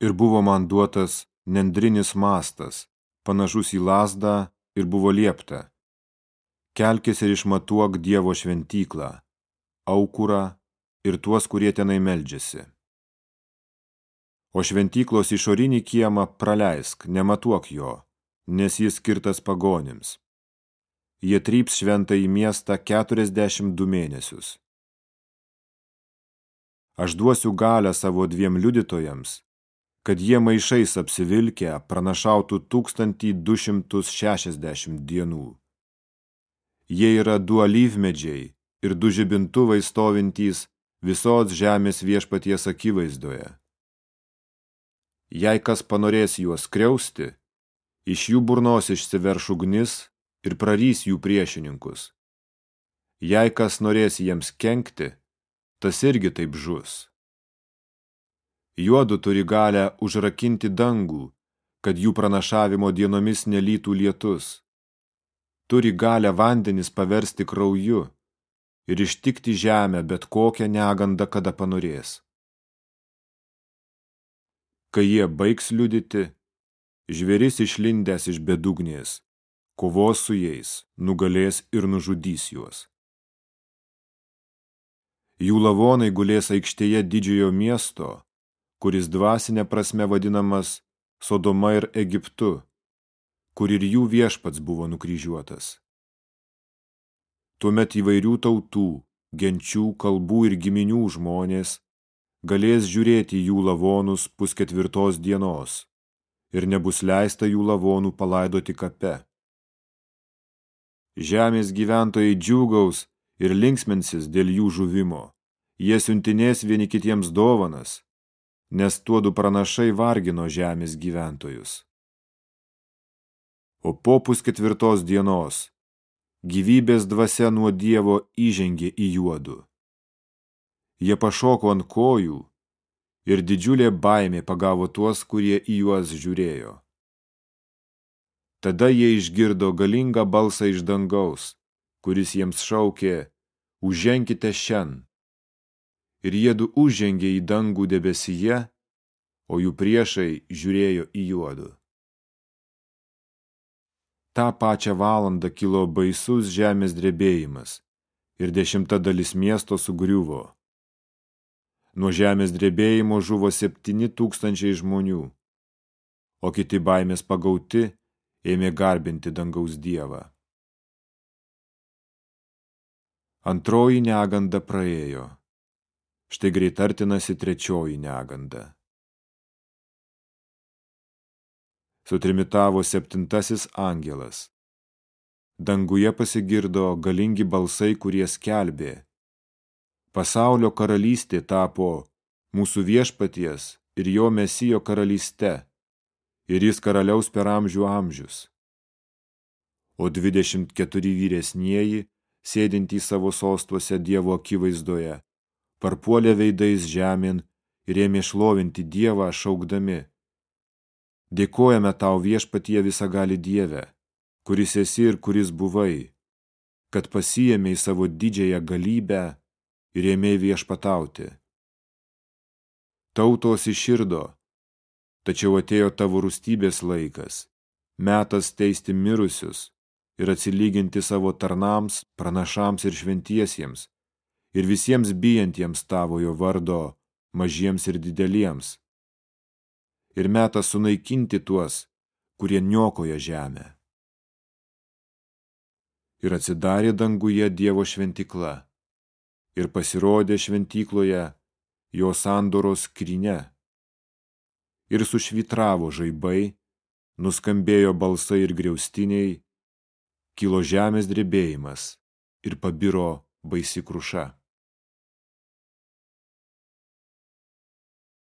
Ir buvo man duotas nendrinis mastas, panašus į lasdą, ir buvo liepta. Kelkis ir išmatuok Dievo šventyklą, aukurą ir tuos, kurie tenai meldžiasi. O šventyklos išorinį kiemą praleisk, nematuok jo, nes jis skirtas pagonims. Jie tryps šventą į miestą 42 mėnesius. Aš duosiu galę savo dviem liudytojams, kad jie maišais apsivilkę pranašautų 1260 dienų. Jie yra du alyvmedžiai ir du žibintuvai stovintys visos žemės viešpaties akivaizdoje. Jei kas panorės juos kriausti, iš jų burnos išsiverš ugnis ir prarys jų priešininkus. Jei kas norės jiems kenkti, tas irgi taip žus. Juodu turi galę užrakinti dangų, kad jų pranašavimo dienomis nelytų lietus. Turi galę vandenis paversti krauju ir ištikti žemę bet kokią negandą, kada panorės. Kai jie baigs liudyti, žvėris išlindęs iš bedugnės, kovos su jais, nugalės ir nužudys juos. Jų lavonai gulės aikštėje didžiojo miesto, kuris dvasinė prasme vadinamas Sodoma ir Egiptu, kur ir jų viešpats buvo nukryžiuotas. Tuomet įvairių tautų, genčių, kalbų ir giminių žmonės galės žiūrėti jų lavonus pusketvirtos dienos ir nebus leista jų lavonų palaidoti kape. Žemės gyventojai džiūgaus ir linksmensis dėl jų žuvimo. Jie siuntinės vieni kitiems dovanas, nes tuodu pranašai vargino žemės gyventojus. O po pusketvirtos dienos gyvybės dvasia nuo Dievo įžengė į juodų. Jie pašoko ant kojų ir didžiulė baimė pagavo tuos, kurie į juos žiūrėjo. Tada jie išgirdo galingą balsą iš dangaus, kuris jiems šaukė, užženkite šiandien ir jiedu užžengė į dangų debesyje, o jų priešai žiūrėjo į juodu. Ta pačią valandą kilo baisus žemės drebėjimas ir dešimta dalis miesto sugriuvo. Nuo žemės drebėjimo žuvo septyni tūkstančiai žmonių, o kiti baimės pagauti ėmė garbinti dangaus dievą. Antroji neganda praėjo. Štai greit artinasi trečioji neganda. Sutrimitavo septintasis angelas. Danguje pasigirdo galingi balsai, kurie skelbė. Pasaulio karalystė tapo mūsų viešpaties ir jo mesijo karalyste, ir jis karaliaus per amžių amžius. O dvidešimt keturi vyresnieji, sėdintys savo sostuose Dievo akivaizdoje, parpuolė veidais žemėn ir ėmė šlovinti Dievą šaukdami. Dėkojame tau viešpatie visagali Dieve, kuris esi ir kuris buvai, kad pasijėmė į savo didžiąją galybę ir ėmė viešpatauti. Tautos iširdo, tačiau atėjo tavo rūstybės laikas, metas teisti mirusius ir atsilyginti savo tarnams, pranašams ir šventiesiems, ir visiems bijantiems tavojo vardo, mažiems ir dideliems. Ir metas sunaikinti tuos, kurie niokoja žemę. Ir atsidarė danguje Dievo šventikla, ir pasirodė šventikloje jo sandoros skryne. Ir sušvitravo žaibai, nuskambėjo balsai ir griaustiniai, kilo žemės drebėjimas ir pabiro baisi kruša.